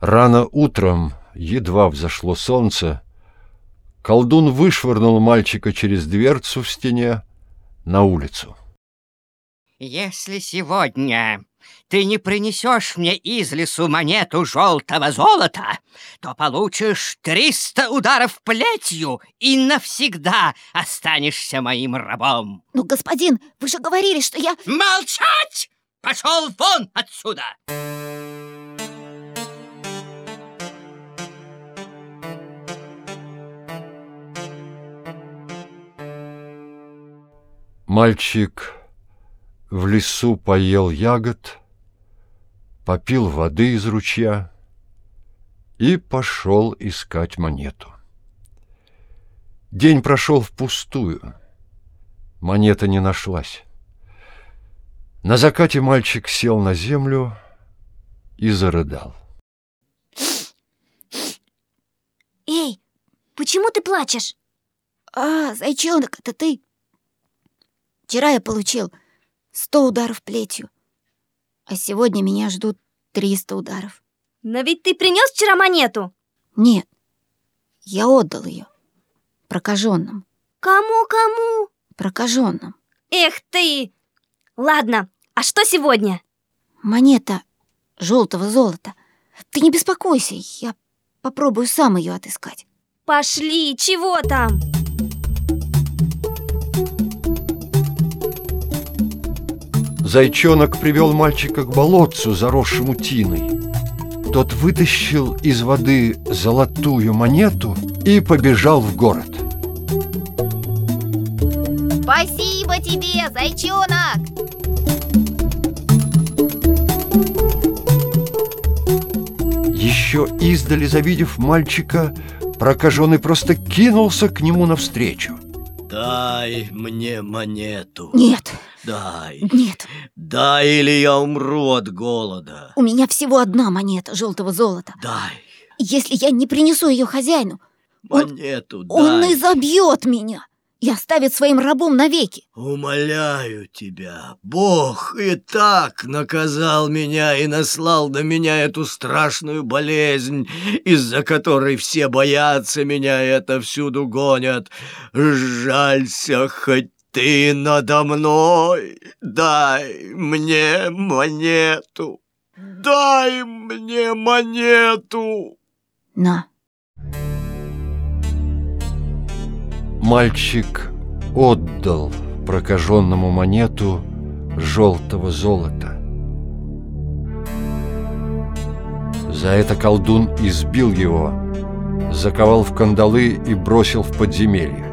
Рано утром, едва взошло солнце, колдун вышвырнул мальчика через дверцу в стене на улицу. «Если сегодня ты не принесешь мне из лесу монету желтого золота, то получишь триста ударов плетью и навсегда останешься моим рабом!» Ну, господин, вы же говорили, что я... «Молчать! Пошел вон отсюда!» Мальчик в лесу поел ягод, попил воды из ручья и пошел искать монету. День прошел впустую. Монета не нашлась. На закате мальчик сел на землю и зарыдал. Эй, почему ты плачешь? А, зайчонок, это ты? Вчера я получил сто ударов плетью, а сегодня меня ждут триста ударов. Но ведь ты принес вчера монету? Нет, я отдал ее прокаженным. Кому-кому? Прокаженным. Эх ты! Ладно, а что сегодня? Монета желтого золота. Ты не беспокойся, я попробую сам ее отыскать. Пошли, чего там? Зайчонок привел мальчика к болотцу, заросшему тиной. Тот вытащил из воды золотую монету и побежал в город. Спасибо тебе, зайчонок! Еще издали завидев мальчика, прокаженный просто кинулся к нему навстречу. Дай мне монету. Нет, Дай. нет, Дай, или я умру от голода. у меня всего одна монета желтого золота. Дай. Если я не принесу ее хозяину, Он- Монету он дай. и забьет меня и оставит своим рабом навеки. Умоляю тебя, Бог и так наказал меня и наслал на меня эту страшную болезнь, из-за которой все боятся меня и это всюду гонят. Жалься хоть ты надо мной, дай мне монету, дай мне монету. На, Мальчик отдал прокаженному монету желтого золота. За это колдун избил его, заковал в кандалы и бросил в подземелье.